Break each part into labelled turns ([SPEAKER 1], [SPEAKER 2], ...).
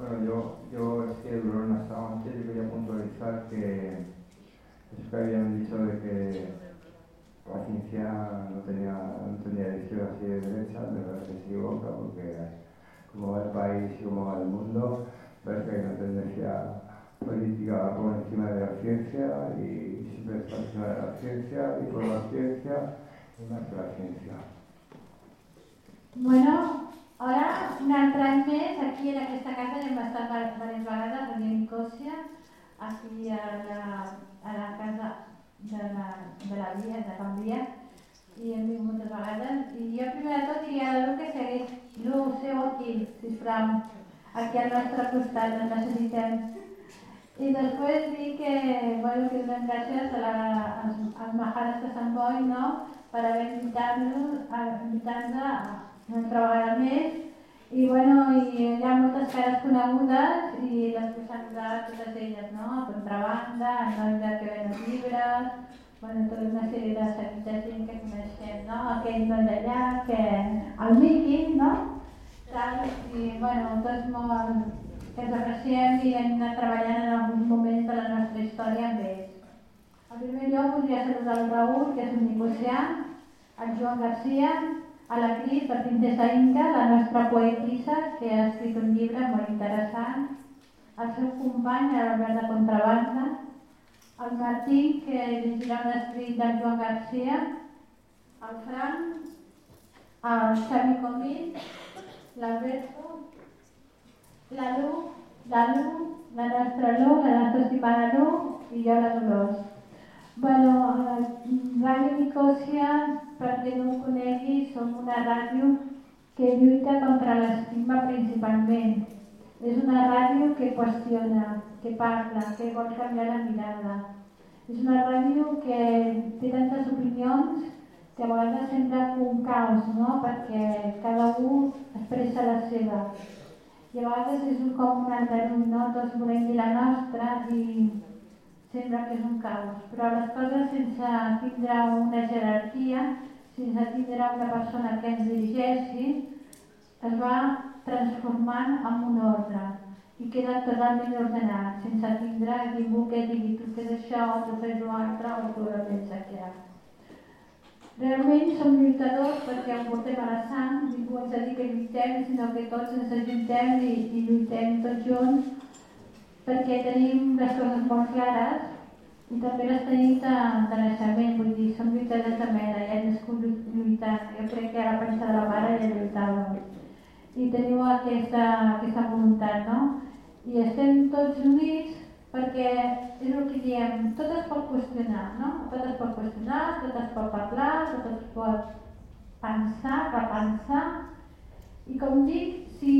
[SPEAKER 1] Bueno, yo, yo es que dolor no estaba antes, yo quería puntualizar que eso que habían dicho de que la ciencia no tenía, no tenía de así de derecha, de verdad que se equivoca, porque como va el país y como va el mundo, parece que hay una tendencia política por encima de la ciencia y siempre está encima de la ciencia y por la ciencia y más que la ciencia.
[SPEAKER 2] Bueno, ara un altre any més, aquí en aquesta casa hem estat diverses vegades a Nicosia, aquí a la, a la casa de la, de la Via, de Can Via, i hem vingut moltes vegades. I jo primer de tot diria a que segueix, Lu, seu aquí, sisplau, aquí al nostre costat, el necessitem. I després dir que, bueno, que donem gràcies a la, als, als majares de Sant Boi no? per haver invitat-nos invitat a una altra vegada més. I, bueno, i hi ha moltes cares conegudes i les vull saludar totes elles, no? A contrabanda, a noi que ven els llibres, bueno, tota una sèrie de, de gent que coneixem, no? Aquell noi d'allà, que el Miqui, no? Tal, I, bueno, tots molt, que ens apreciem i hem anat treballant en alguns moments de la nostra història amb ells. En primer lloc voldria saludar el Raül, que és un nicosià, el Joan Garcia, a la Cris Martínez Inca, la nostra poetissa, que ha escrit un llibre molt interessant, el seu company, l'Albert de Contrabanda, el Martí, que llegirà un escrit del Joan Garcia, el Fran, el Xavi Comín, l'Alberto, la Lu, la Lu, la nostra Lu, la nostra estimada Lu. I jo la Dolors. Bueno, Ràdio Nicòsia, perquè no ho conegui, som una ràdio que lluita contra l'estigma principalment. És una ràdio que qüestiona, que parla, que vol canviar la mirada. És una ràdio que té tantes opinions que a vegades sembla un caos, no? perquè cada un expressa la seva. I a vegades és com un aldarull, no? Tots volem dir la nostra i sembla que és un caos. Però les coses sense tindre una jerarquia, sense tindre una persona que ens dirigeixi, es va transformant en un ordre i queda totalment ordenat, sense tindre ningú que digui tu fes això, tu fes l'altre o tu pensa que ara. Realment som lluitadors perquè ho portem a la sang, ningú ens ha dit que lluitem, sinó que tots ens ajuntem i, i lluitem tots junts perquè tenim les coses molt clares i també les tenim de, de naixement, vull dir, som lluitadors de mera, ja hem nascut lluitant. Jo crec que ara pensa de la mare ja lluitava. I teniu aquesta, aquesta voluntat, no? I estem tots units perquè és el que diem, tot es pot qüestionar, no? Tot es pot qüestionar, tot es pot parlar, tot es pot pensar, repensar, i com dic, si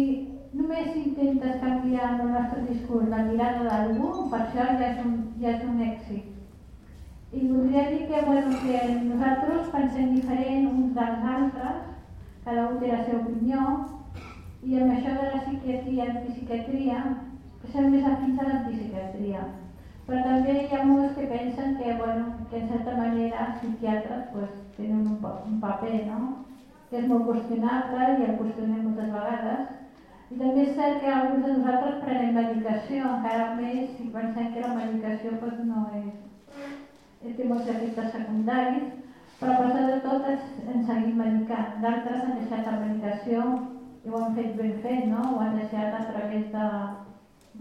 [SPEAKER 2] només intentes canviar el nostre discurs la mirada d'algú, per això ja és un, ja és un èxit. I voldria dir que, bueno, que nosaltres pensem diferent uns dels altres, cada un té la seva opinió, i amb això de la psiquiatria i la psiquiatria ser més afins a l'antipsiquiatria. Però també hi ha molts que pensen que, bueno, que en certa manera els psiquiatres pues, tenen un, un paper, no? que és molt qüestionable i el qüestionem moltes vegades. I també és cert que alguns de nosaltres prenem medicació, encara més si pensem que la medicació pues, no és, té molts efectes secundaris, però a pesar de tot ens seguim medicant. D'altres han deixat la medicació i ho han fet ben fet, no? ho han deixat a través de,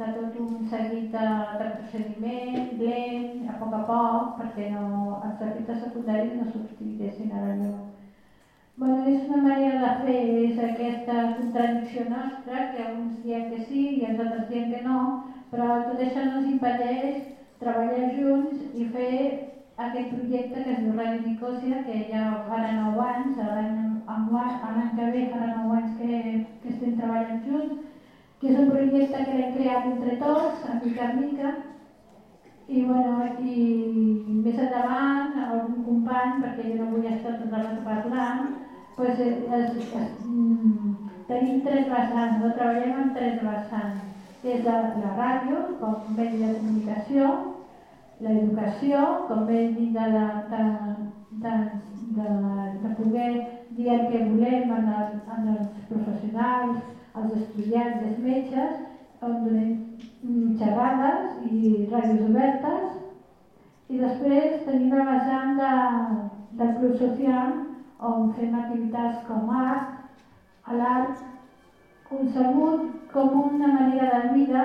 [SPEAKER 2] de tot un seguit de, de procediment, lent, a poc a poc, perquè no, els efectes secundaris no substituïssin a lloc. Bueno, és una manera de fer, és aquesta contradicció nostra, que uns diem que sí i els altres diem que no, però tot això no ens impedeix treballar junts i fer aquest projecte que es diu Radio Nicòsia, que ja farà 9 anys, l'any que ve farà 9 anys que, que estem treballant junts, que és un projecte que l'hem creat entre tots, a mica en mica, i, bueno, i més endavant, algun company, perquè jo no vull estar tot el rato parlant, pues, es, es, es, mm, tenim tres vessants, no treballem en tres vessants. És la, la ràdio, com vell de comunicació, l'educació, com vell de, la, de, de, de, de poder dir el que volem en, el, en els professionals, els estudiants, els metges, on donem xerrades i ràdios obertes i després tenim la vessant de, del Club Social on fem activitats com art, l'art concebut com una manera de vida,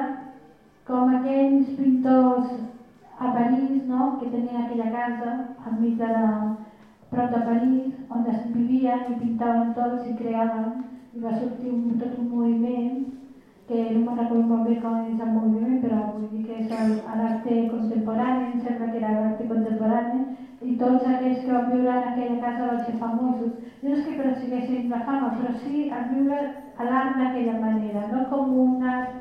[SPEAKER 2] com aquells pintors a París, no? que tenien aquella casa enmig de la, prop de París, on es vivien i pintaven tots i creaven, i va sortir un, tot un moviment que no me'n recordo molt bé com és el moviment, però vull dir que és l'arte contemporani, em sembla que era l'arte contemporani, i tots aquells que van viure en aquella casa van ser famosos. No és que persegueixin la fama, però sí el viure l'art d'aquella manera, no com un art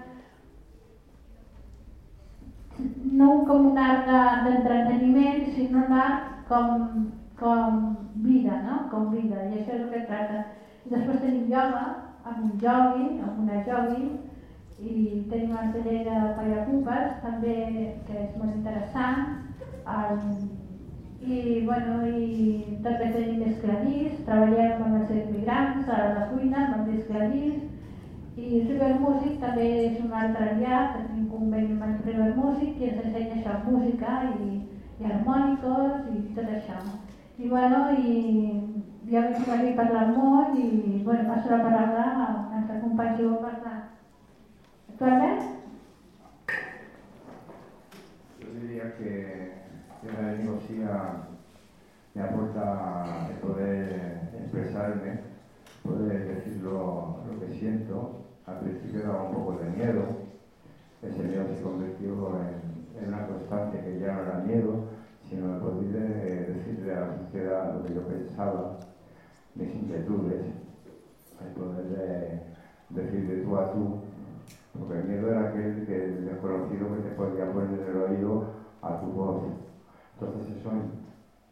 [SPEAKER 2] no com un art d'entreteniment, de, sinó un art com, com vida, no? Com vida, i això és el que tracta. I després tenim yoga, amb un yogui, amb una yogui, i tenim el taller de Pallacupes, també, que és molt interessant. Um, i, bueno, i també tenim esclavís, treballem amb els immigrants a la cuina, amb els esclavís, i River Music també és un altre aliat, tenim un conveni amb el River Music i ens ensenya això, música i, i harmònicos i tot això. I bueno, i ja m'he aquí parlar molt i bueno, passo la paraula al nostre company que vol parlar. Actualment?
[SPEAKER 1] Yo diría que, la negocia me aporta el poder expresarme, poder decir lo, que siento. Al principio daba un poco de miedo, ese miedo se convirtió en, en una constante que ya no era miedo, sino el poder decirle a la sociedad lo que yo pensaba, mis inquietudes, el poder de, decir de tú a tú porque el miedo era aquel que el desconocido que te podía poner el oído a tu voz. Entonces eso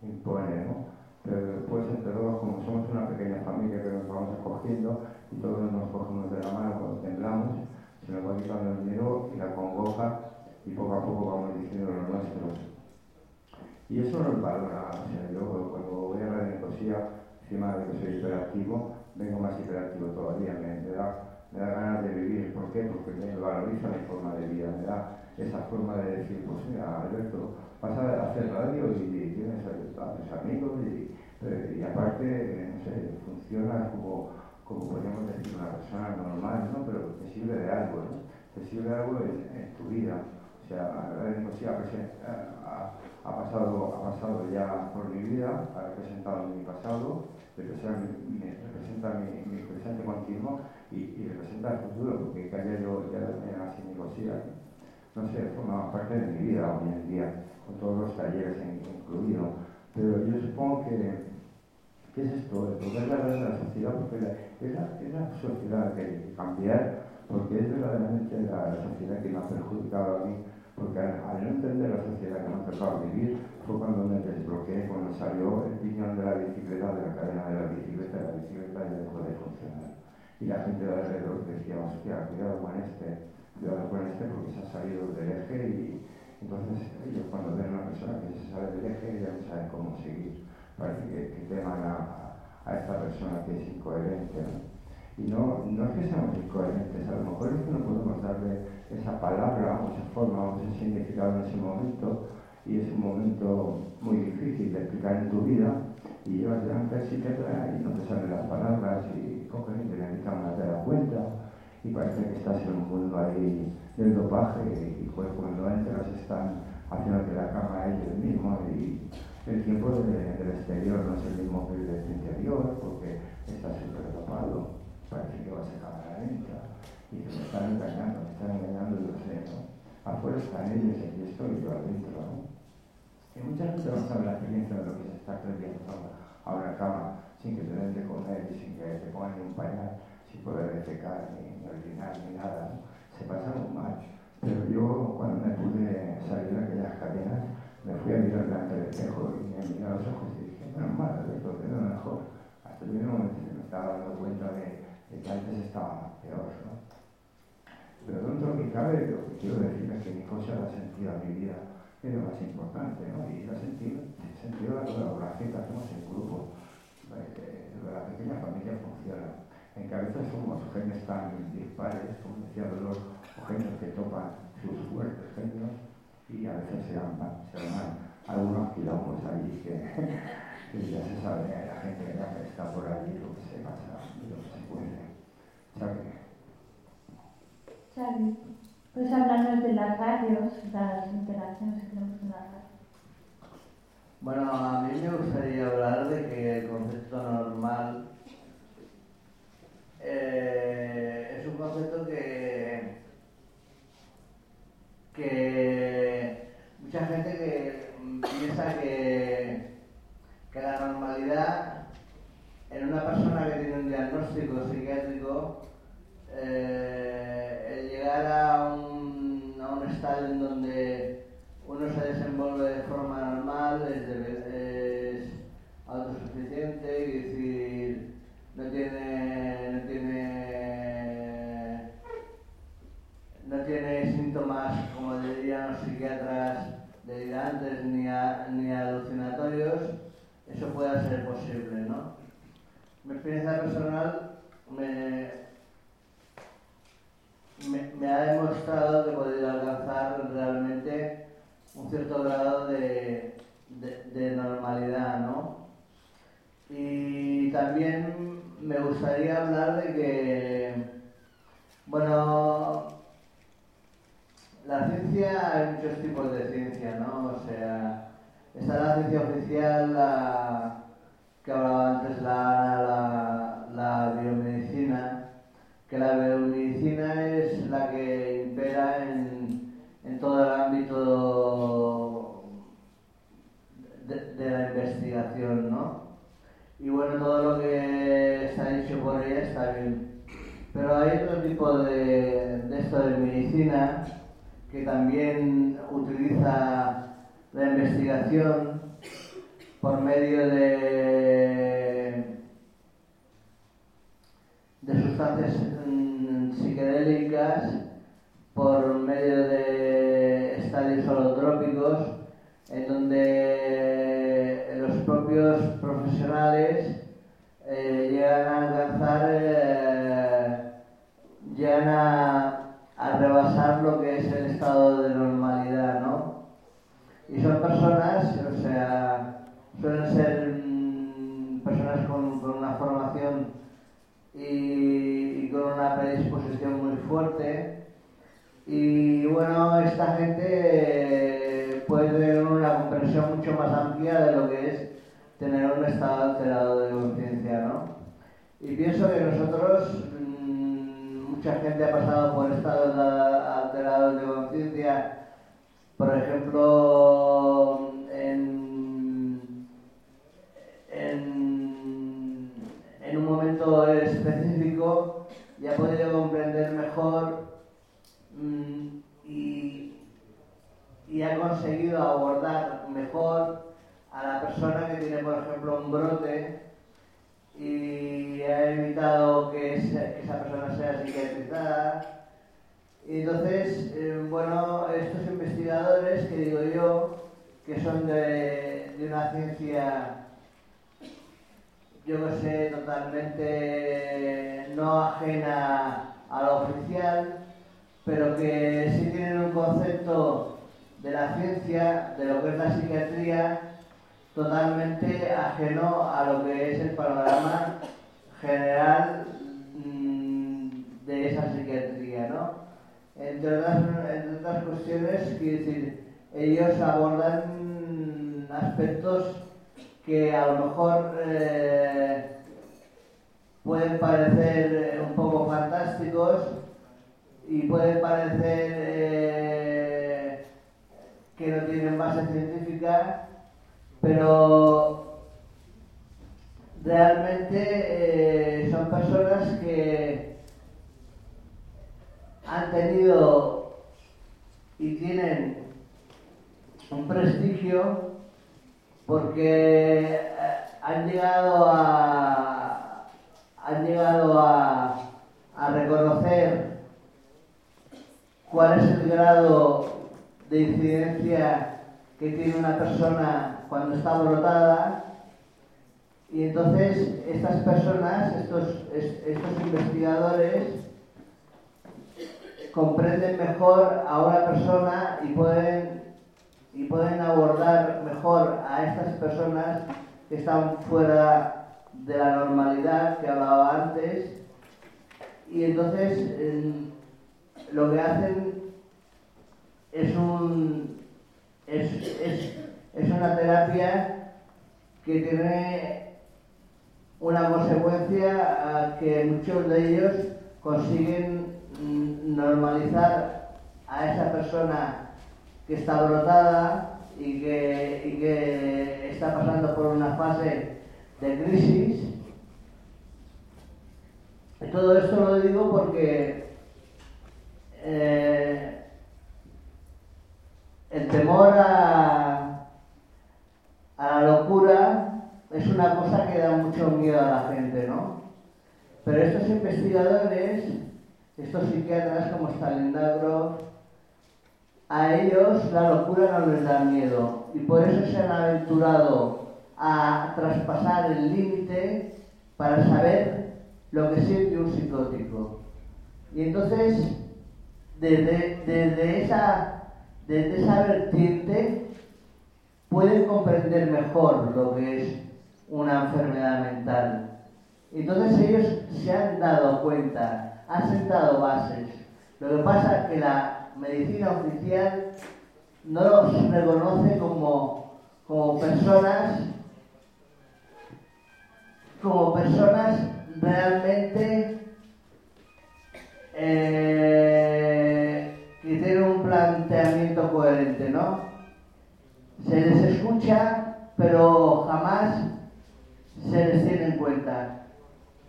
[SPEAKER 1] impone, ¿no? Pero después entre todos, como somos una pequeña familia que nos vamos escogiendo y todos nos cogemos de la mano cuando temblamos, se nos va quitando el miedo y la congoja y poco a poco vamos diciendo los nuestros. Y eso nos valora, o sea, yo cuando voy a la negocia, encima de que soy hiperactivo, vengo más hiperactivo todavía, me, me da me da ganas de vivir. ¿Por qué? Porque me valoriza mi forma de vida, me da esa forma de decir, pues mira, vas a hacer radio y, tienes a, tus amigos y, eh, y aparte, no sé, funciona como, como podríamos decir una persona normal, ¿no? Pero te sirve de algo, ¿no? Te sirve de algo en, tu vida. O sea, la democracia ha, ha, pasado, ha pasado ya por mi vida, ha representado mi pasado, representa mi, representa mi, mi presente continuo y, representa el futuro, porque haya yo ya así negociar, no sé, forma parte de mi vida hoy en día, con todos los talleres incluidos. Pero yo supongo que, ¿qué es esto? El poder de la sociedad, porque es, la, es la sociedad que hay que cambiar, porque es verdaderamente la, sociedad que me ha perjudicado a mí, porque al, no entender la sociedad que me ha tocado vivir, fue cuando me desbloqueé, cuando salió el piñón de la bicicleta, de la cadena de la bicicleta, de la bicicleta y dejó de funcionar y la gente de alrededor decía, hostia, cuidado con este, cuidado con este porque se ha salido del eje y entonces ellos cuando ven a una persona que se sale del eje ya no saben cómo seguir. Parece que, teman a, a, esta persona que es incoherente. Y no, no es que seamos incoherentes, a lo mejor es que no podemos darle esa palabra o esa forma o ese significado en ese momento y es un momento muy difícil de explicar en tu vida y llevas delante al psiquiatra y no te salen las palabras y coges y te no te das cuenta y parece que estás en un mundo ahí del dopaje y pues cuando entras están haciéndote la cama ellos mismos y el tiempo del exterior no es el mismo que el del interior porque estás súper dopado, parece que vas a cámara lenta y que me están engañando, me están engañando y lo sé, ¿no? Afuera están ellos y aquí estoy yo adentro, ¿no? Y muchas veces no sabe la experiencia de lo que se está creyendo a una cama sin que te den de comer y sin que te pongan un pañal, poder defecar ni, ni ni nada. Se pasa muy mal. Pero yo cuando me pude salir de aquellas cadenas, me fui a mirar delante del espejo y me miré a los ojos y dije, menos mal, Alberto, te veo mejor. Hasta el primer momento me estaba dando cuenta de, que antes estaba peor. ¿no? Pero dentro de mi cabe, lo que quiero decir es que mi cosa la sentido a mi vida es lo más importante, ¿no? Y el sentido, sentido de la colaboración que hacemos en grupo, eh, la pequeña familia funciona. En cabeza somos genes tan dispares, como decía Dolor, o genios que topan sus fuertes genios y a veces se van, se van algunos quilombos allí que, que, ya se sabe, la gente que está por allí lo que se pasa y lo que se puede. ¿Sabe?
[SPEAKER 2] Xavi, puedes hablarnos de las radios, de las interacciones que tenemos en la radio.
[SPEAKER 3] Bueno, a mí me gustaría hablar de que el concepto normal eh, es un concepto que, que mucha gente que piensa que, que la normalidad en una persona que tiene un diagnóstico psiquiátrico, eh, el llegar a un, a un estado en donde uno se desenvuelve de forma normal, es, es autosuficiente y decir, no tiene, no tiene, no tiene síntomas, como dirían los psiquiatras, delirantes ni, ni alucinatorios, eso puede ser posible, ¿no? Mi experiencia personal me, me, me ha demostrado que he podido alcanzar realmente un cierto grado de, de, normalidad, ¿no? Y también me gustaría hablar de que, bueno, la ciencia, hay muchos tipos de ciencia, ¿no? O sea, está la ciencia oficial, la que hablaba antes la, la, la biomedicina, que la biomedicina es la que impera en en todo el ámbito de, la investigación, ¿no? Y bueno, todo lo que está dicho por ella está bien. Pero hay otro tipo de, de esto de medicina que también utiliza la por medio de, sustancias mm, psicodélicas por medio de estadios holotrópicos en donde los propios profesionales eh, llegan a alcanzar, eh, llegan a, rebasar lo que es el estado de ¿no? Y son personas, o sea, suelen ser mm, personas con, una formación y con una predisposición muy fuerte, y bueno, esta gente puede tener una comprensión mucho más amplia de lo que es tener un estado alterado de conciencia, ¿no? Y pienso que nosotros, mm, mucha gente ha pasado por estados alterados de conciencia, por ejemplo, en, en, un momento específico y ha podido comprender mejor Mm, y, y ha conseguido abordar mejor a la persona que tiene, por ejemplo, un brote y ha evitado que, esa persona sea psiquiatrizada. Y entonces, eh, bueno, estos investigadores que digo yo, que son de, de una ciencia, yo no sé, totalmente no ajena a lo oficial, pero que sí tienen un concepto de la ciencia, de lo que es la psiquiatría, totalmente ajeno a lo que es el panorama general mm, de esa psiquiatría, ¿no? Entre otras, cuestiones, quiero decir, ellos abordan aspectos que a lo mejor eh, pueden parecer un poco fantásticos, y puede parecer eh, que no tienen base científica, pero realmente eh, son personas que han tenido y tienen un prestigio porque eh, han llegado a han llegado a, reconocer cuál es el grado de incidencia que tiene una persona cuando está brotada. Y entonces estas personas, estos, estos investigadores, comprenden mejor a una persona y pueden, y pueden abordar mejor a estas personas que están fuera de la normalidad que hablaba antes. Y entonces lo que hacen es, un, es, es, es una terapia que tiene una consecuencia que muchos de ellos consiguen normalizar a esa persona que está brotada y que, está pasando por una fase de crisis. Todo esto lo digo porque eh, el temor a la locura es una cosa que da mucho miedo a la gente, ¿no? Pero estos investigadores, estos psiquiatras como Stalin a ellos la locura no les da miedo y por eso se han aventurado a traspasar el límite para saber lo que siente un psicótico. Y entonces, desde, desde, esa, desde esa vertiente, pueden comprender mejor lo que es una enfermedad mental. Entonces ellos se han dado cuenta, han sentado bases. Lo que pasa es que la medicina oficial no los reconoce como, como personas como personas realmente eh, que tienen un planteamiento coherente, ¿no? Se les escucha, pero jamás se les tiene en cuenta.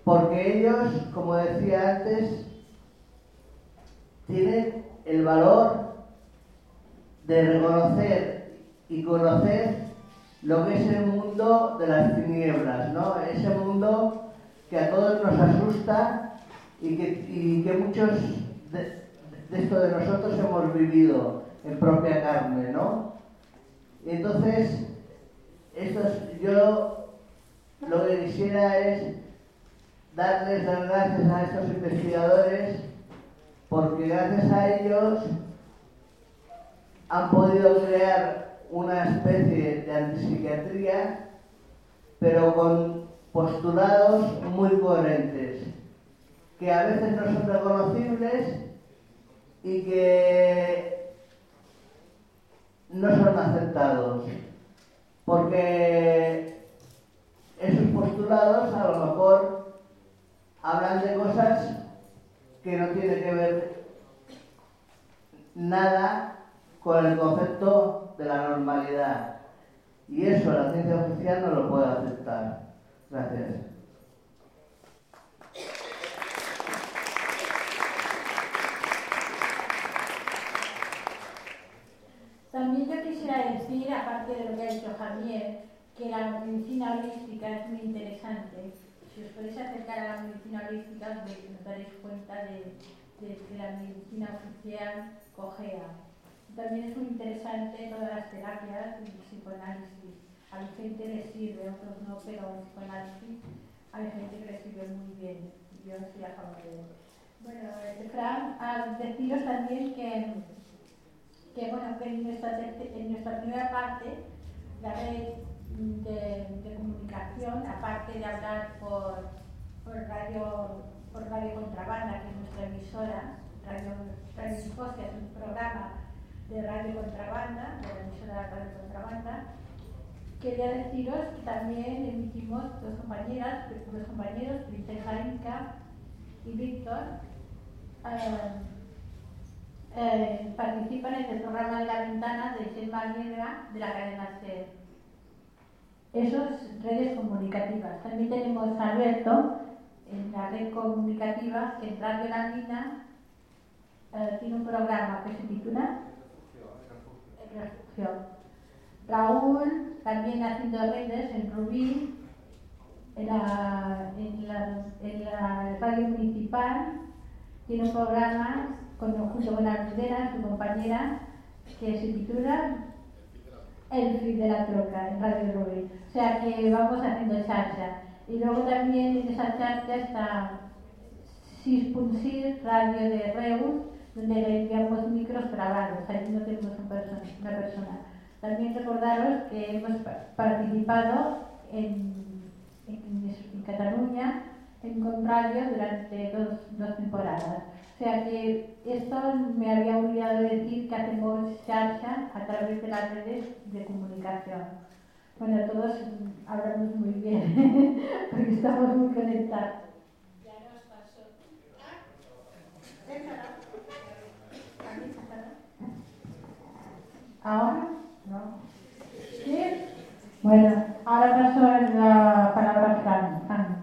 [SPEAKER 3] Porque ellos, como decía antes, tienen el valor de reconocer y conocer lo que es el mundo de las tinieblas, ¿no? Ese mundo que a todos nos asusta y que, muchos de, esto de nosotros hemos vivido en propia carne, ¿no? Y entonces, yo lo que quisiera es darles las gracias a estos investigadores porque gracias a ellos han podido crear una especie de antipsiquiatría, pero con postulados muy coherentes, que a veces no son reconocibles y que no son aceptados, porque esos postulados a lo mejor hablan de cosas que no tiene que ver nada con el concepto de la normalidad. Y eso la ciencia oficial no lo puede aceptar. Gracias.
[SPEAKER 2] También yo quisiera decir, aparte de lo que ha dicho Javier, que la medicina holística es muy interesante si os podéis acercar a la medicina holística, os daréis cuenta de, que la medicina oficial cojea. También es muy interesante todas las terapias y el psicoanálisis. A la gente le sirve, otros no, pero el psicoanálisis hay gente que le sirve muy bien. Yo estoy a favor de él. Bueno, eh, Fran, a deciros también que, que, bueno, que en, nuestra, en nuestra primera parte, la red de, comunicación, aparte de hablar por, por, radio, por Radio Contrabanda, que es nuestra emisora, Radio, es un programa de Radio Contrabanda, de la emisora Radio Contrabanda, quería deciros que también emitimos dos compañeras, dos compañeros, Princesa Inca y Víctor, eh, eh, participan en el programa de la ventana de Selma Negra de la cadena SER. Eso es redes comunicativas. También tenemos Alberto en la red comunicativa en Radio La Mina eh, tiene un programa que se titula. Raúl también haciendo redes en Rubí, en la, en la, radio municipal, tiene un programa con, junto con su compañera, que se titula el fin de la troca en Radio Rubí. O sea que vamos haciendo charcha. Y luego también en esa charcha está 6.6 Radio de Reus, donde le enviamos micros grabados, ahí no tenemos una persona. También recordaros que hemos participado en, en, Cataluña en Contrario durante dos, dos, temporadas. O sea que esto me había olvidado decir que hacemos charcha a través de las redes de comunicación. Bueno, todos hablamos muy bien porque estamos muy conectados. ¿Ahora? ¿No? ¿Sí? Bueno, ahora paso la palabra a Fran.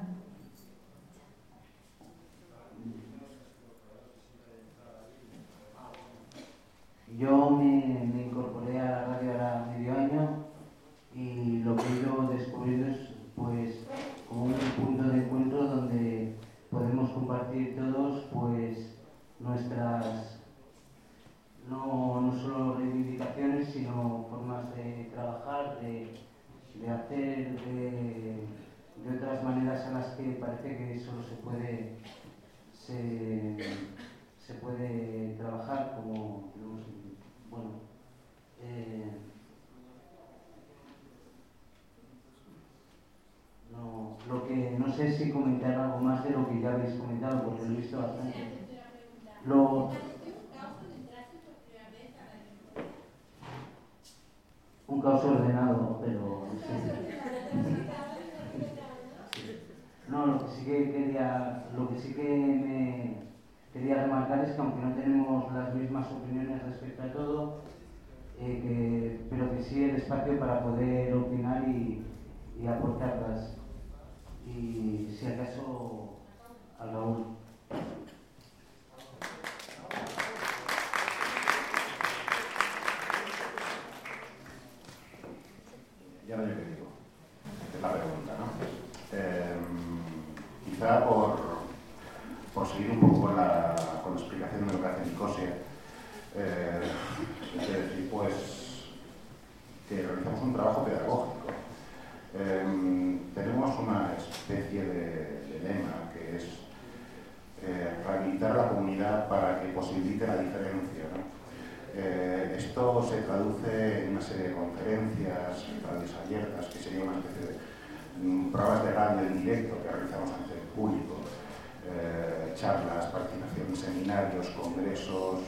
[SPEAKER 4] Yo me, incorporé a la radio ahora medio año y lo que he ido descubriendo es pues como un punto de encuentro donde podemos compartir todos pues nuestras no, no solo reivindicaciones, sino formas de trabajar, de, de hacer de, de, otras maneras a las que parece que solo se puede, se, se puede trabajar, como, bueno, eh, no, lo que no sé si comentar algo más de lo que ya habéis comentado, porque lo he visto bastante. Lo, un caos ordenado, pero No, lo que sí que quería, lo que sí que me quería remarcar es que aunque no tenemos las mismas opiniones respecto a todo, eh, pero que sí el espacio para poder opinar y, aportarlas. Y si acaso a Raúl.
[SPEAKER 5] ya no yo qué digo. Es la pregunta, ¿no? Eh, quizá por, por, seguir un poco con la, explicación de lo que hace Nicosia, eh, es decir, pues que realizamos un trabajo pedagógico. Eh, tenemos una especie de, lema que es eh, rehabilitar la comunidad para que posibilite la diferencia. Eh, esto se traduce en una serie de conferencias, radios abiertas, que sería una especie de um, pruebas de radio en directo que realizamos ante el público, eh, charlas, participación en seminarios, congresos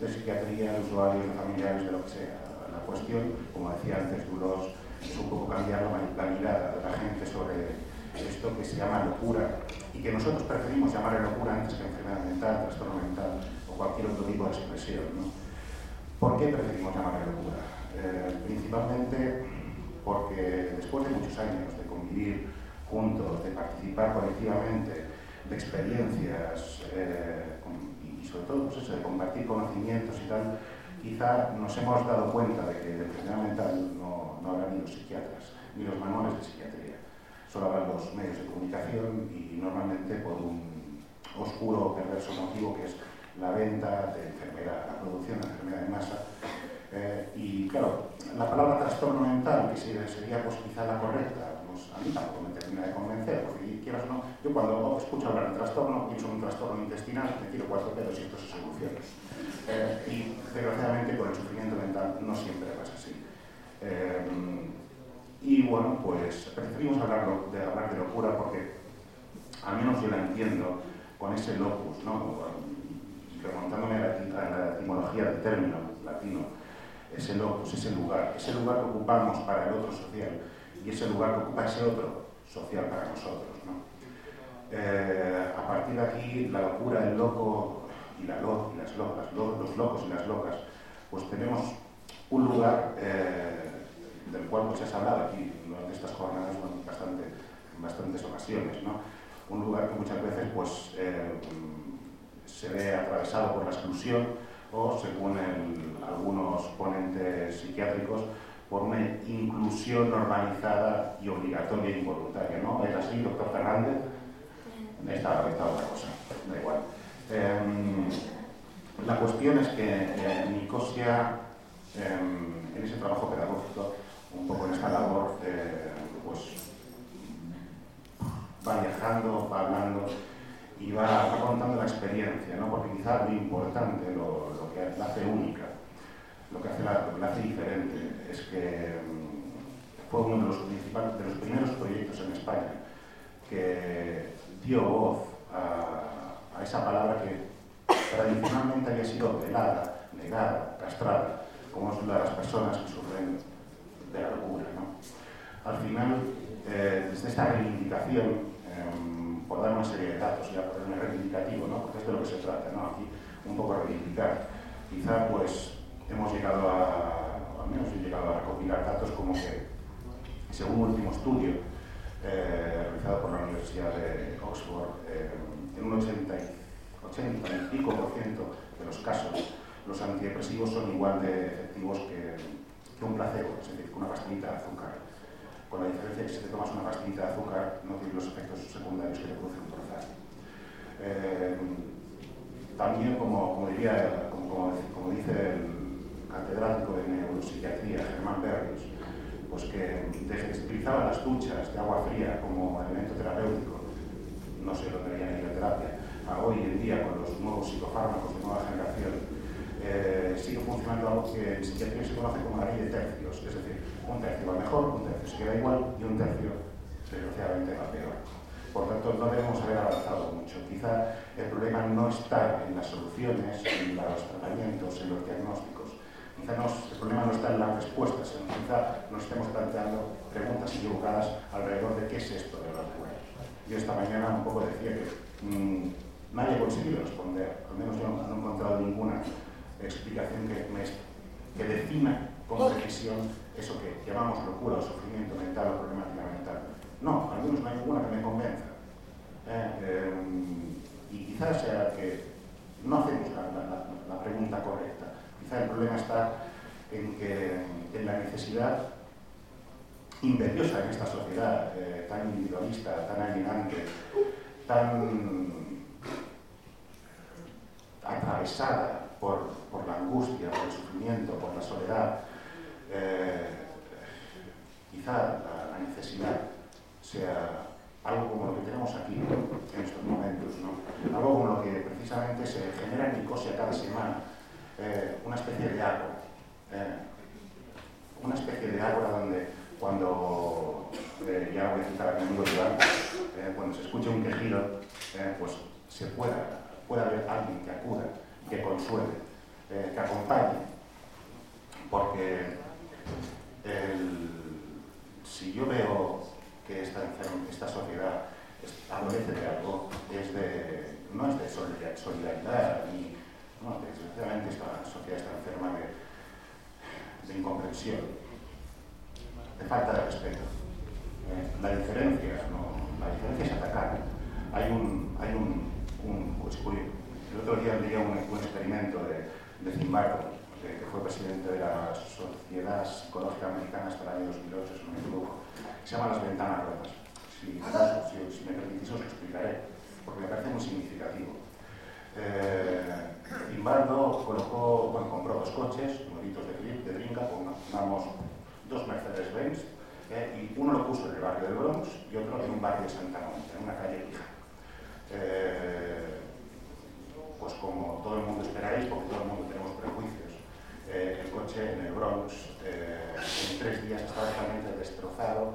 [SPEAKER 5] de psiquiatría, de usuarios, de familiares, de lo que sea. La cuestión, como decía antes Duros, es un poco cambiar la, la de la gente sobre esto que se llama locura y que nosotros preferimos llamar locura antes que enfermedad mental, trastorno mental o cualquier otro tipo de expresión. ¿Por qué preferimos llamarla locura? Eh, principalmente porque después de muchos años de convivir juntos, de participar colectivamente, de experiencias eh, sobre todo pues eso, de compartir conocimientos y tal, quizá nos hemos dado cuenta de que de enfermedad mental no, no habrá ni los psiquiatras, ni los manuales de psiquiatría. Solo habrá los medios de comunicación y normalmente por un oscuro perverso motivo que es la venta de enfermedad, la producción de enfermedad de masa. Eh, y claro, la palabra trastorno mental, que sería pues, quizá la correcta, a mí tampoco me termina de convencer, porque quieras o no, yo cuando escucho hablar de trastorno, pienso en un trastorno intestinal, me tiro cuatro pedos y esto se soluciona. Eh, y desgraciadamente con el sufrimiento mental no siempre pasa así. Eh, y bueno, pues preferimos hablar de, hablar de locura porque al menos yo la entiendo con ese locus, ¿no? remontándome a la, etimología del término latino, ese locus, ese lugar, ese lugar que ocupamos para el otro social y ese lugar que ocupa ese otro social para nosotros. ¿no? Eh, a partir de aquí, la locura, el loco y, la lo, y las locas, lo, los locos y las locas, pues tenemos un lugar eh, del cual pues, se ha hablado aquí durante estas jornadas bastante, en bastantes ocasiones. ¿no? Un lugar que muchas veces pues, eh, se ve atravesado por la exclusión o, según algunos ponentes psiquiátricos, por una inclusión normalizada y obligatoria e involuntaria. ¿no? ¿Es así, doctor Fernández? Esta, esta otra cosa, da igual. Eh, la cuestión es que eh, Nicosia, eh, en ese trabajo pedagógico, un poco en esta labor, eh, pues va viajando, va hablando y va, contando la experiencia, ¿no? porque quizá lo importante, lo, lo que la hace única, lo que, hace la, lo que hace diferente, es que mm, fue uno de los, principales, de los primeros proyectos en España que dio voz a, a esa palabra que tradicionalmente había sido velada, negada, castrada, como de las personas que sufren de la locura. ¿no? Al final, eh, desde esta reivindicación, eh, por dar una serie de datos, ya por el reivindicativo, ¿no? porque es de lo que se trata, ¿no? aquí un poco reivindicar, quizá pues hemos llegado a, menos he llegado a recopilar datos como que, según un último estudio eh, realizado por la Universidad de Oxford, eh, en un 80 80 y pico por ciento de los casos, los antidepresivos son igual de efectivos que, un placebo, es decir, que una pastillita de azúcar. Con la diferencia que si te tomas una pastillita de azúcar no tiene los efectos secundarios que te produce un trozaje. Eh, también, como, como diría, como, como, dice el catedrático de neuropsiquiatría, Germán Berrios, pues que utilizaban las duchas de agua fría como elemento terapéutico, no sé dónde había la terapia, hoy en día con los nuevos psicofármacos de nueva generación, eh, sigue funcionando algo que en psiquiatría se conoce como la ley de tercios, es decir, un tercio va mejor, un tercio se queda igual y un tercio desgraciadamente va peor. Por tanto, no debemos haber avanzado mucho. Quizá el problema no está en las soluciones, en los tratamientos, en los diagnósticos. El problema no está en las respuestas, sino quizá nos estemos planteando preguntas equivocadas alrededor de qué es esto de la locura. Yo esta mañana un poco decía que mmm, nadie ha conseguido responder, al menos yo no, he encontrado ninguna explicación que, me, que defina con precisión eso que llamamos locura o sufrimiento mental o problemática mental. No, al menos no hay ninguna que me convenza. Eh, eh, y quizás sea que no hacemos la, pregunta correcta. Quizás el problema está en, que, en la necesidad imperiosa en esta sociedad eh, tan individualista, tan alienante, tan atravesada por, la angustia, por el sufrimiento, por la soledad, eh, quizá la, necesidad sea algo como lo que tenemos aquí en estos momentos, algo como lo que precisamente se genera en Nicosia cada semana, eh, una especie de agua, eh, una especie de agua donde cuando, eh, ya voy a citar a mi amigo Iván, cuando se escuche un quejido, pues se pueda puede haber alguien que acuda, que consuele, eh, que acompañe, porque el, si yo veo que esta, esta sociedad adolece de algo, es de, no es de solidaridad, ni, no, desgraciadamente esta sociedad está enferma de, de incomprensión, de falta de respeto. Eh, la diferencia, no, la diferencia es atacar. Hay un, hay un pues, el otro día leía un, un experimento de, de Zimbardo, que, fue presidente de la Sociedad Psicológica Americana hasta el año 2008, si no me equivoco, se llama Las Ventanas Rotas. Si, si, si me permitís os lo explicaré, porque me parece muy significativo. Eh, Zimbardo colocó, bueno, compró dos coches, nuevitos de, de brinca, pongamos dos Mercedes-Benz, eh, y uno lo puso en el barrio del Bronx y otro en un barrio de Santa Mónica, en una calle fija. Eh, pues como todo el mundo esperaréis, porque todo el mundo tenemos prejuicios, eh, el coche en el Bronx eh, en tres días estaba totalmente destrozado,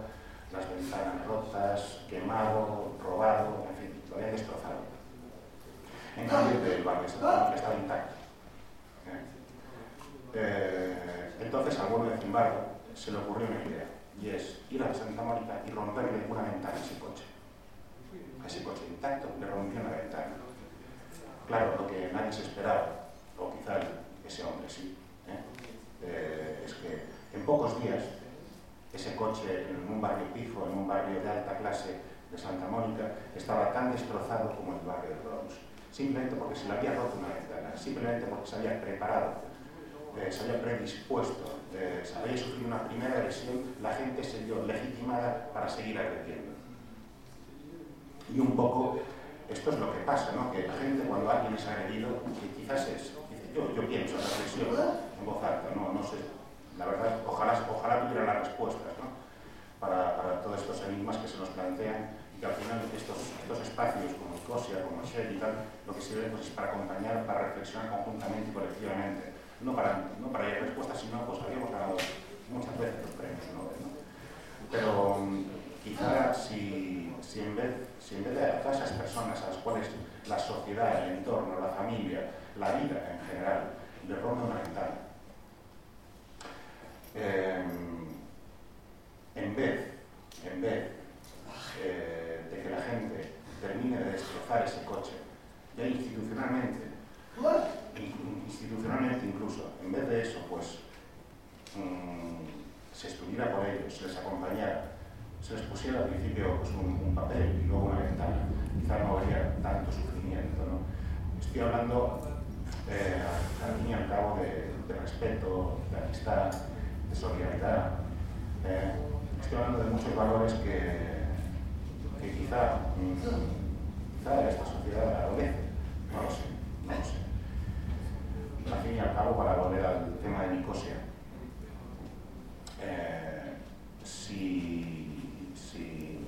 [SPEAKER 5] las ventanas rotas, quemado, robado, en fin, lo habían destrozado. En cambio, el barrio estaba intacto. entonces, al bueno de Zimbardo se le ocurrió una idea, y es ir a Santa Mónica y romperle una ventana a ese coche ese coche intacto, le rompió una ventana. Claro, lo que nadie se esperaba, o quizá ese hombre sí, ¿eh? Eh, es que en pocos días ese coche en un barrio pifo, en un barrio de alta clase de Santa Mónica, estaba tan destrozado como el barrio de Bronx. Simplemente porque se le había roto una ventana, simplemente porque se había preparado, eh, se había predispuesto, eh, se había sufrido una primera agresión, la gente se vio legitimada para seguir agrediendo. Y un poco esto es lo que pasa, ¿no? que la gente cuando alguien es agredido, que quizás es, yo, yo pienso en la agresión en voz alta, no, no sé, la verdad, ojalá, ojalá tuviera las respuestas ¿no? para, para, todos estos enigmas que se nos plantean que al final estos, estos espacios como Escocia, como Shell, para acompañar, para reflexionar conjuntamente y colectivamente. No para, no para respuestas, sino pues habíamos ganado muchas veces los premios Nobel. ¿no? Pero mm, quizá si, si, en vez, si en vez de a esas personas a las cuales la sociedad, el entorno, la familia, la vida en general, le rompe una ventana, eh, en vez, en vez eh, de que la gente termine de destrozar ese coche, ya institucionalmente, incluso, en vez de eso, pues mmm, se estuviera por ellos, se les acompañara, se les pusiera al principio pues, un, papel y luego una ventana, quizá no habría tanto sufrimiento. ¿no? Estoy hablando, eh, al fin y al cabo, de, de, respeto, de amistad, de solidaridad. Eh, estoy hablando de muchos valores que, que quizá, mmm, quizá esta sociedad adolece, no lo sé, no lo sé. Al fin y al cabo, para volver al tema de Nicosia, eh, si, si,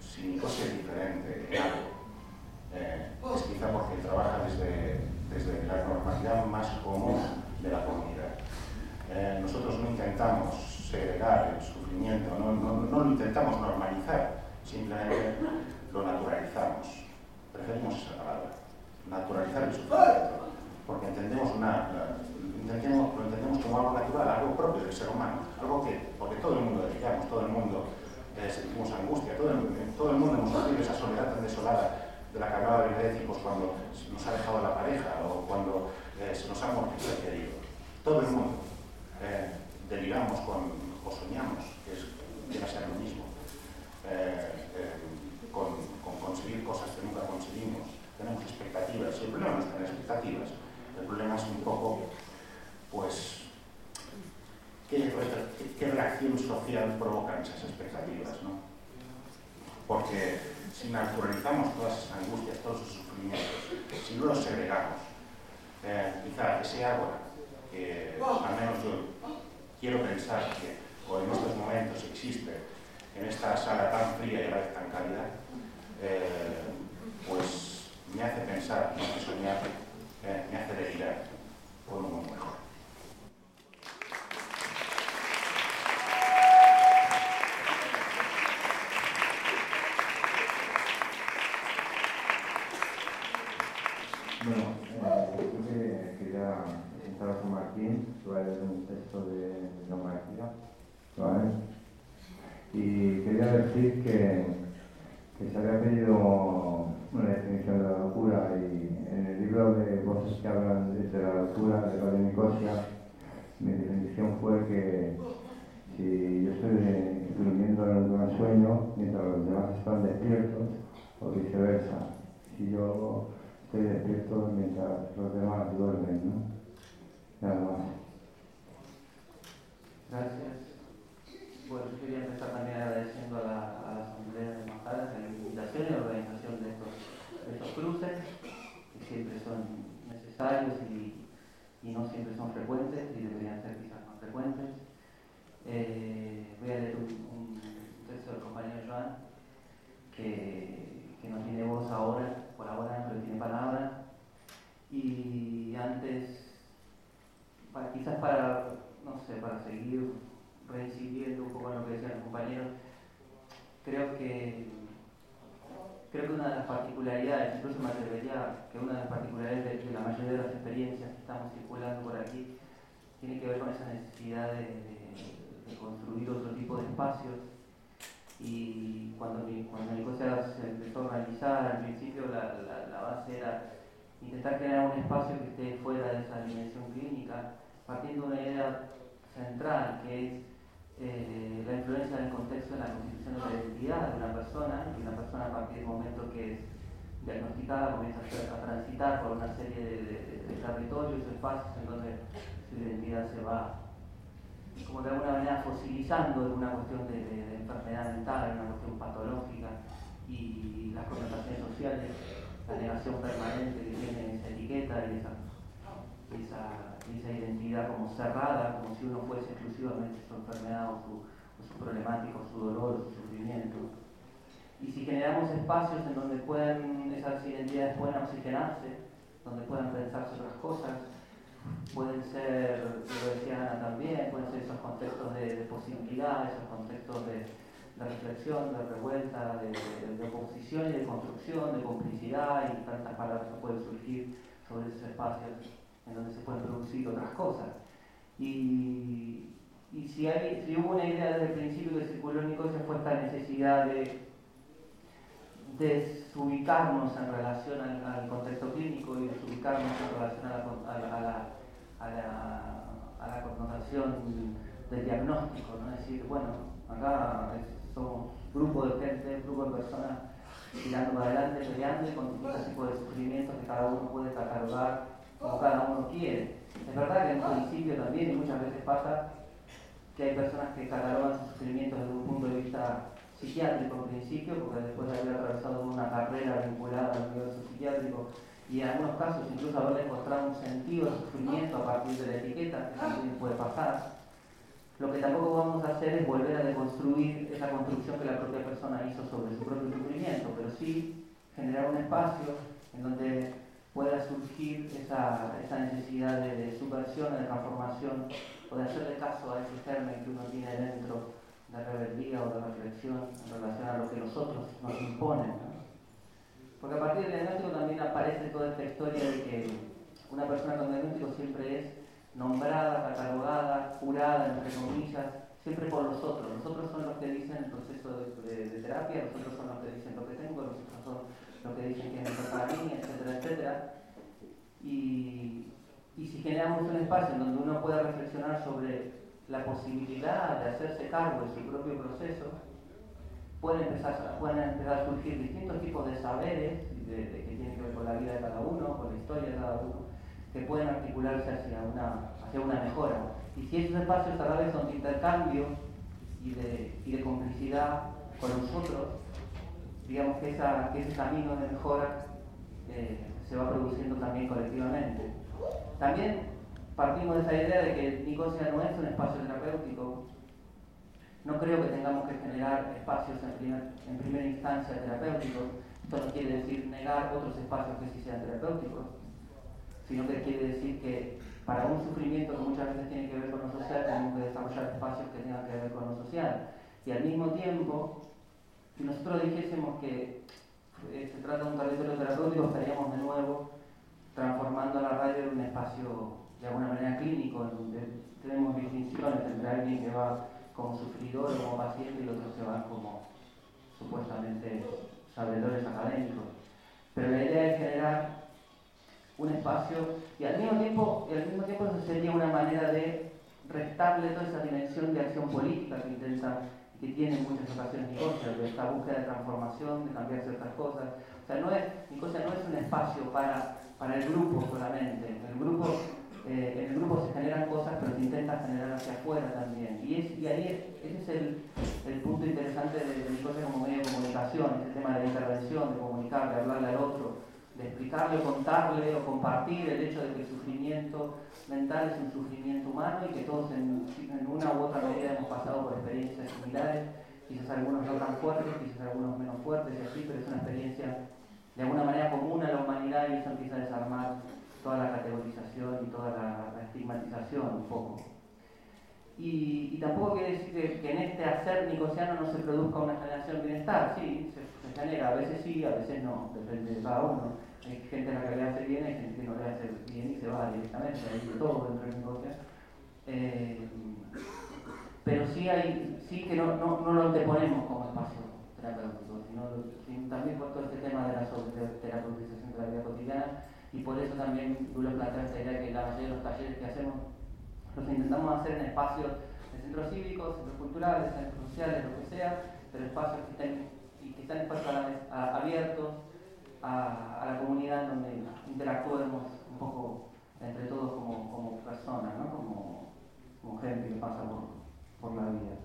[SPEAKER 5] si Nicosia es diferente en algo, eh, es quizá porque trabaja desde, desde la normalidad más común de la comunidad. Eh, nosotros no intentamos segregar el sufrimiento, no, no, no lo intentamos normalizar, simplemente lo naturalizamos. Preferimos esa palabra, naturalizar el sufrimiento, porque entendemos una, lo entendemos como algo natural, algo propio del ser humano, algo que, porque todo el mundo dedicamos, todo el mundo eh, sentimos angustia, todo el, todo el mundo hemos sentido esa soledad tan desolada de la que hablaba Benedéticos cuando nos ha dejado la pareja o cuando y
[SPEAKER 3] las connotaciones sociales, la negación permanente que tiene esa etiqueta y esa, esa, identidad como cerrada, como si uno fuese exclusivamente su enfermedad o su, o su problemática, su dolor, o su sufrimiento. Y si generamos espacios en donde pueden, esas identidades puedan oxigenarse,
[SPEAKER 6] donde puedan pensarse otras cosas. Pueden ser, lo decía Ana también, pueden ser esos contextos de, posibilidad, esos contextos de, reflexión, de revuelta, de, oposición y de construcción, de complicidad y tantas palabras que pueden surgir sobre esos espacios en donde se pueden producir otras cosas. Y, si, hay, si hubo una idea desde el principio que circuló en Nicosia fue esta necesidad de desubicarnos en relación al, contexto clínico y desubicarnos en relación a la, a la, connotación del diagnóstico, ¿no? es decir, bueno, acá somos grupo de gente, grupo de personas tirando para adelante, peleando y con distintos tipos de sufrimientos que cada uno puede catalogar como cada uno quiere. Es verdad que en principio también y muchas veces pasa que hay personas que catalogan sus sufrimientos desde un punto de vista psiquiátrico en principio, porque después de haber atravesado una carrera vinculada al universo psiquiátrico y en algunos casos incluso haberle encontrado un sentido de sufrimiento a partir de la etiqueta, que también puede pasar. Lo que tampoco vamos a hacer es volver a deconstruir esa construcción que la propia persona hizo sobre su propio sufrimiento, pero sí generar un espacio en donde pueda surgir esa, esa necesidad de, de subversión, de transformación, o de hacerle caso a ese germen que uno tiene dentro de rebeldía o de reflexión en relación a lo que los otros nos imponen. Porque a partir del diagnóstico también aparece toda esta historia de que una persona con diagnóstico siempre es nombrada, catalogada, curada, entre comillas, siempre por los otros. Los otros son los que dicen el proceso de, terapia, los otros son los que dicen lo que tengo, los otros son los que dicen que es mejor para mí, etcétera, etcétera. Y, si generamos un espacio en donde uno pueda reflexionar sobre la posibilidad de hacerse cargo de su propio proceso, pueden empezar, pueden empezar a surgir distintos tipos de saberes que tienen que ver con la vida de cada uno, con la historia de cada uno, que pueden articularse hacia una, hacia una mejora. Y si esos espacios a la vez son de intercambio y de, y de complicidad con nosotros, digamos que, esa, que ese camino de mejora eh, se va produciendo también colectivamente. También partimos de esa idea de que Nicosia no es un espacio terapéutico. No creo que tengamos que generar espacios en, primera instancia terapéuticos. Esto no quiere decir negar otros espacios que sí sean terapéuticos, sino que quiere decir que para un sufrimiento que muchas veces tiene que ver con lo social, tenemos que desarrollar espacios que tengan que ver con lo social. Y al mismo tiempo, si nosotros dijésemos que eh, se trata de un territorio terapéutico, estaríamos de nuevo transformando la radio en un espacio de alguna manera clínico, en donde tenemos distinciones entre alguien que va como sufridor o como paciente y otros que van como supuestamente sabedores académicos. Pero la idea es generar un espacio y al mismo tiempo, al mismo tiempo eso sería una manera de restarle toda esa dimensión de acción política que intenta que tiene en muchas ocasiones Nicosia, de esta búsqueda de transformación, de cambiar ciertas cosas. O sea, no es, Nicosia no es un espacio para, para el grupo solamente. El grupo eh, en el grupo se generan cosas, pero se intenta generar hacia afuera también. Y, es, y ahí ese es el, punto interesante de, mi cosa como medio de comunicación, ese tema de intervención, de comunicar, de hablarle al otro, de explicarle, contarle o compartir el hecho de que el sufrimiento mental es un sufrimiento humano y que todos en, en una u otra medida hemos pasado por experiencias similares, quizás algunos no tan fuertes, quizás algunos menos fuertes y así, pero es una experiencia de alguna manera común a la humanidad y eso empieza a desarmar toda la categorización y toda la, estigmatización un poco. Y, tampoco quiere decir que, en este hacer nicosiano no se produzca una generación de bienestar, sí, se, genera, a veces sí, a veces no, depende de cada uno. Hay gente a la que le hace bien, hay gente que no le hace bien y se va directamente, hay todo dentro del negocio. Eh, pero sí, hay, sí que no, no, no lo anteponemos como espacio terapéutico, sino, también por todo este tema de la terapeutización de la vida cotidiana y por eso también tú lo planteas esta idea que la mayoría de los talleres que hacemos los intentamos hacer en espacios de centros cívicos, centros culturales, centros sociales, lo que sea, pero espacios que estén, que estén abiertos a, la comunidad donde interactuemos un poco entre todos como, como personas, ¿no? como, como, gente que pasa por, por la vida.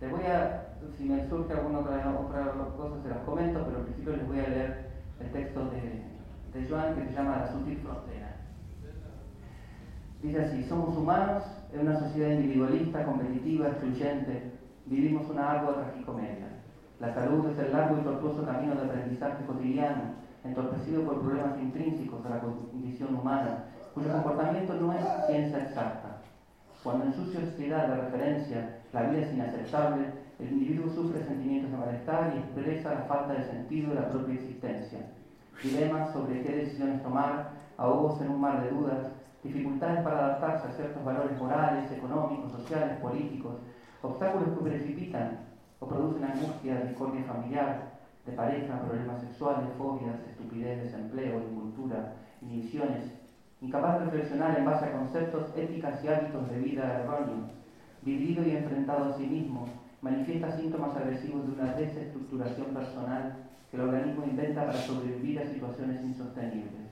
[SPEAKER 6] Les voy a, si me surge alguna otra, otra cosa, se las comento, pero en principio les voy a leer el texto de, de Joan que se llama La sutil frontera. Dice así, somos humanos en una sociedad individualista, competitiva, excluyente. Vivimos una ardua tragicomedia. La salud es el largo y tortuoso camino de aprendizaje cotidiano entorpecido por problemas intrínsecos a la condición humana, cuyo comportamiento no es ciencia exacta. Cuando en su sociedad de referencia la vida es inaceptable, el individuo sufre sentimientos de malestar y expresa la falta de sentido de la propia existencia. Dilemas sobre qué decisiones tomar, ahogos en un mar de dudas, dificultades para adaptarse a ciertos valores morales, económicos, sociales, políticos, obstáculos que precipitan o producen angustia, discordia familiar, de pareja, problemas sexuales, fobias, estupidez, desempleo, incultura, inhibiciones, incapaz de reflexionar en base a conceptos, éticas y hábitos de vida erróneos, vivido y enfrentado a sí mismo, manifiesta síntomas agresivos de una desestructuración personal que el organismo inventa para sobrevivir a situaciones insostenibles.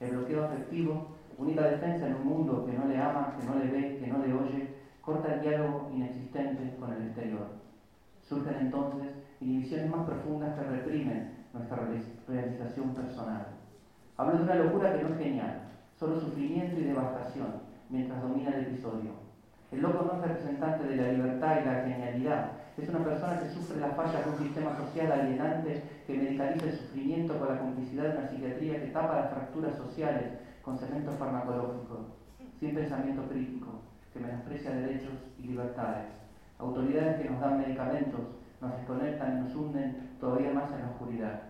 [SPEAKER 6] El bloqueo afectivo, única defensa en un mundo que no le ama, que no le ve, que no le oye, corta el diálogo inexistente con el exterior. Surgen entonces inhibiciones más profundas que reprimen nuestra realización personal. Hablo de una locura que no es genial, solo sufrimiento y devastación, mientras domina el episodio. El loco no es representante de la libertad y la genialidad, es una persona que sufre las fallas de un sistema social alienante que medicaliza el sufrimiento con la complicidad de una psiquiatría que tapa las fracturas sociales con cemento farmacológico, sin pensamiento crítico, que menosprecia derechos y libertades, autoridades que nos dan medicamentos, nos desconectan y nos hunden todavía más en la oscuridad.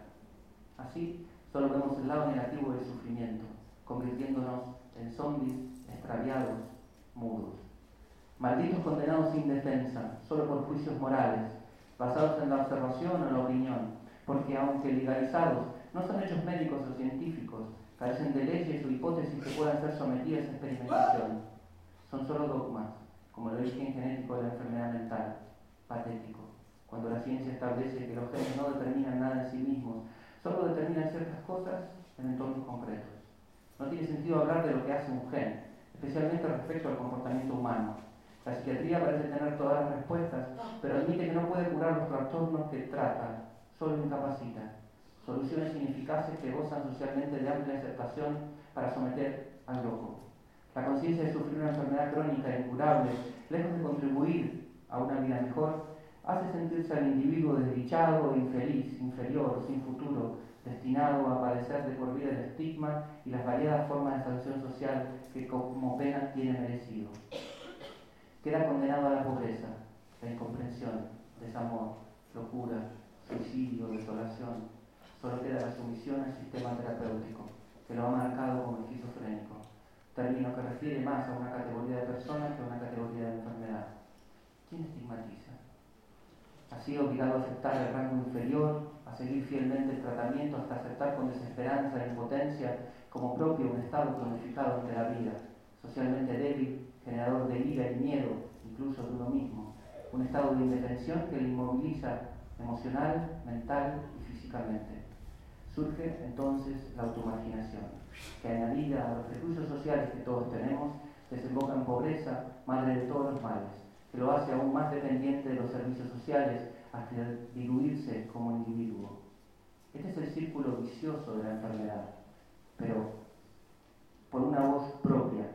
[SPEAKER 6] Así, solo vemos el lado negativo del sufrimiento, convirtiéndonos en zombies extraviados, mudos. Malditos condenados sin defensa, solo por juicios morales, basados en la observación o la opinión, porque aunque legalizados, no son hechos médicos o científicos, carecen de leyes o hipótesis que puedan ser sometidas a experimentación. Son solo dogmas, como el origen genético de la enfermedad mental, patético cuando la ciencia establece que los genes no determinan nada en sí mismos, solo determinan ciertas cosas en entornos concretos. No tiene sentido hablar de lo que hace un gen, especialmente respecto al comportamiento humano. La psiquiatría parece tener todas las respuestas, pero admite que no puede curar los trastornos que trata, solo incapacita. Soluciones ineficaces que gozan socialmente de amplia aceptación para someter al loco. La conciencia de sufrir una enfermedad crónica incurable, lejos de contribuir a una vida mejor, hace sentirse al individuo desdichado, infeliz, inferior, sin futuro, destinado a padecer de por vida el estigma y las variadas formas de sanción social que como pena tiene merecido. Queda condenado a la pobreza, la incomprensión, desamor, locura, suicidio, desolación. Solo queda la sumisión al sistema terapéutico, que lo ha marcado como esquizofrénico, término que refiere más a una categoría de persona que a una categoría de enfermedad. ¿Quién estigmatiza? Ha sido obligado a aceptar el rango inferior, a seguir fielmente el tratamiento hasta aceptar con desesperanza e impotencia como propio un estado cronificado ante la vida, socialmente débil, generador de ira y miedo, incluso de uno mismo, un estado de indefensión que le inmoviliza emocional, mental y físicamente. Surge entonces la automarginación, que añadida a los prejuicios sociales que todos tenemos, desemboca en pobreza, madre de todos los males lo hace aún más dependiente de los servicios sociales hasta diluirse como individuo. Este es el círculo vicioso de la enfermedad, pero por una voz propia.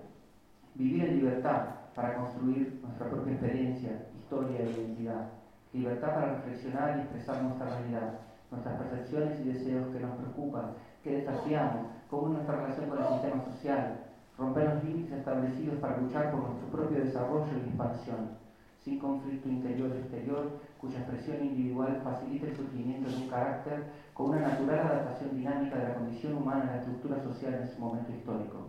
[SPEAKER 6] Vivir en libertad para construir nuestra propia experiencia, historia e identidad. Libertad para reflexionar y expresar nuestra realidad, nuestras percepciones y deseos que nos preocupan, que desafiamos, cómo es nuestra relación con el sistema social, romper los límites establecidos para luchar por nuestro propio desarrollo y expansión sin conflicto interior-exterior, cuya expresión individual facilita el surgimiento de un carácter con una natural adaptación dinámica de la condición humana a la estructura social en su momento histórico.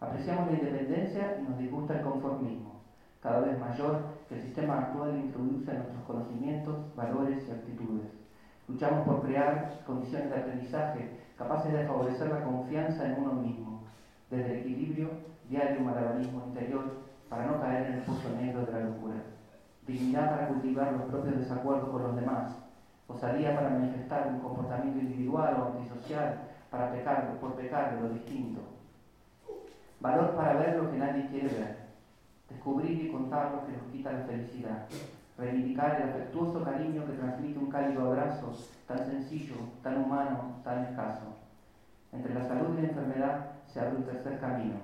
[SPEAKER 6] Apreciamos la independencia y nos disgusta el conformismo, cada vez mayor que el sistema actual introduce en nuestros conocimientos, valores y actitudes. Luchamos por crear condiciones de aprendizaje capaces de favorecer la confianza en uno mismo, desde el equilibrio diario malabarismo interior para no caer en el pozo negro de la locura, dignidad para cultivar los propios desacuerdos con los demás, osadía para manifestar un comportamiento individual o antisocial para pecar por pecar de lo distinto, valor para ver lo que nadie quiere ver, descubrir y contar lo que nos quita la felicidad, reivindicar el afectuoso cariño que transmite un cálido abrazo tan sencillo, tan humano, tan escaso. Entre la salud y la enfermedad se abre un tercer camino,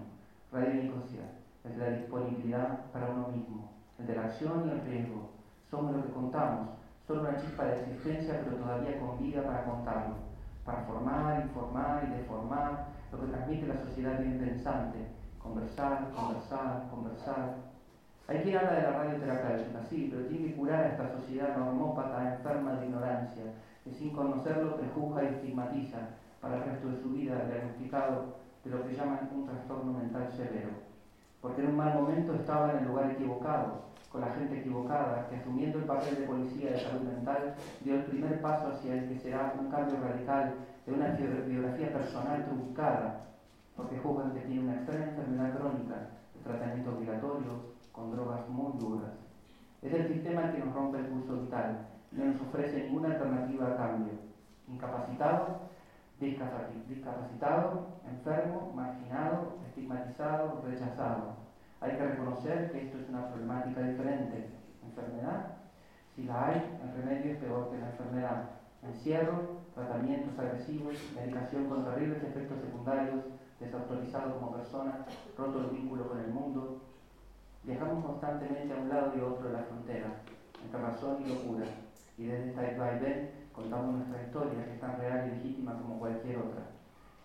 [SPEAKER 6] Radio Nicosia el de la disponibilidad para uno mismo, el de la acción y el riesgo. Somos lo que contamos, solo una chispa de existencia, pero todavía con vida para contarlo. para formar, informar y deformar lo que transmite la sociedad bien pensante, conversar, conversar, conversar. Hay quien habla de la radioterapia, sí, pero tiene que curar a esta sociedad normópata, enferma de ignorancia, que sin conocerlo prejuzga y estigmatiza para el resto de su vida diagnosticado de lo que llaman un trastorno mental severo. Porque en un mal momento estaba en el lugar equivocado, con la gente equivocada, que asumiendo el papel de policía de salud mental dio el primer paso hacia el que será un cambio radical de una biografía personal truncada, porque juzgan que tiene una extraña enfermedad crónica de tratamiento obligatorio con drogas muy duras. Es el sistema el que nos rompe el curso vital no nos ofrece ninguna alternativa a cambio. Incapacitado, discapacitado, enfermo, marginado, estigmatizado, rechazado. Hay que reconocer que esto es una problemática diferente. Enfermedad, si la hay, el remedio es peor que la enfermedad. Encierro, tratamientos agresivos, medicación con terribles efectos secundarios, desautorizado como persona, roto el vínculo con el mundo. Viajamos constantemente a un lado y otro de la frontera, entre razón y locura, y desde esta vaivén contamos nuestra historia, que es tan real y legítima como cualquier otra.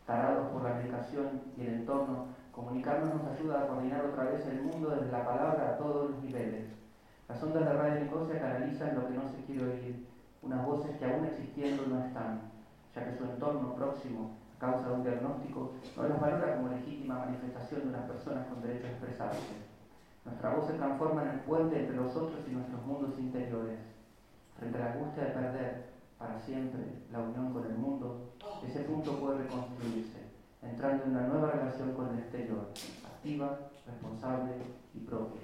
[SPEAKER 6] Tarados por la medicación y el entorno, comunicarnos nos ayuda a coordinar otra vez el mundo desde la palabra a todos los niveles. Las ondas de Radio Nicosia canalizan lo que no se quiere oír, unas voces que aún existiendo no están, ya que su entorno próximo, a causa de un diagnóstico, no las valora como legítima manifestación de unas personas con derecho a expresarse. Nuestra voz se transforma en el puente entre nosotros y nuestros mundos interiores. Frente a la angustia de perder para siempre la unión con el mundo, ese punto puede reconstruirse, entrando en una nueva relación con el exterior, activa, responsable y propia.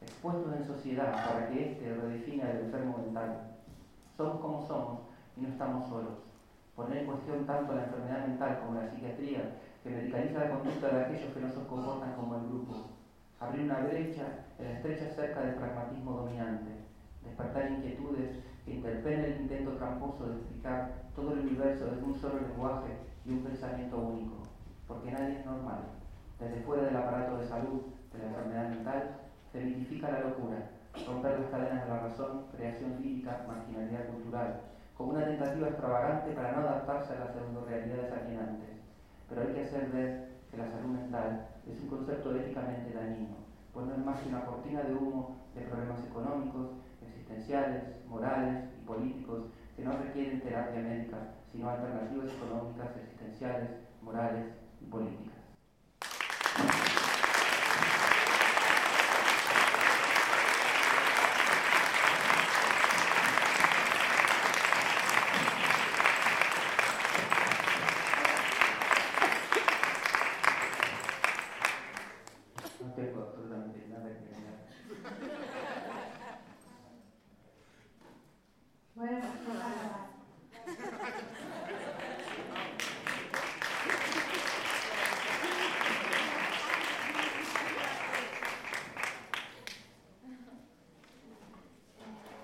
[SPEAKER 6] Expuestos en sociedad para que éste redefina el enfermo mental. Somos como somos y no estamos solos. Poner en cuestión tanto la enfermedad mental como la psiquiatría, que medicaliza la conducta de aquellos que no se comportan como el grupo. Abrir una brecha en la estrecha cerca del pragmatismo dominante. Despertar inquietudes que interpelen el intento tramposo de explicar todo el universo desde un solo lenguaje y un pensamiento único, porque nadie es normal. Desde fuera del aparato de salud de la enfermedad mental se mitifica la locura, romper las cadenas de la razón, creación lírica, marginalidad cultural, como una tentativa extravagante para no adaptarse a las pseudo-realidades alienantes. Pero hay que hacer ver que la salud mental es un concepto éticamente dañino, pues no es más que una cortina de humo de problemas económicos, existenciales, morales y políticos que no requieren terapia médica, sino alternativas económicas, existenciales, morales y políticas.